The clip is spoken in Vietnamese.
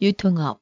유통업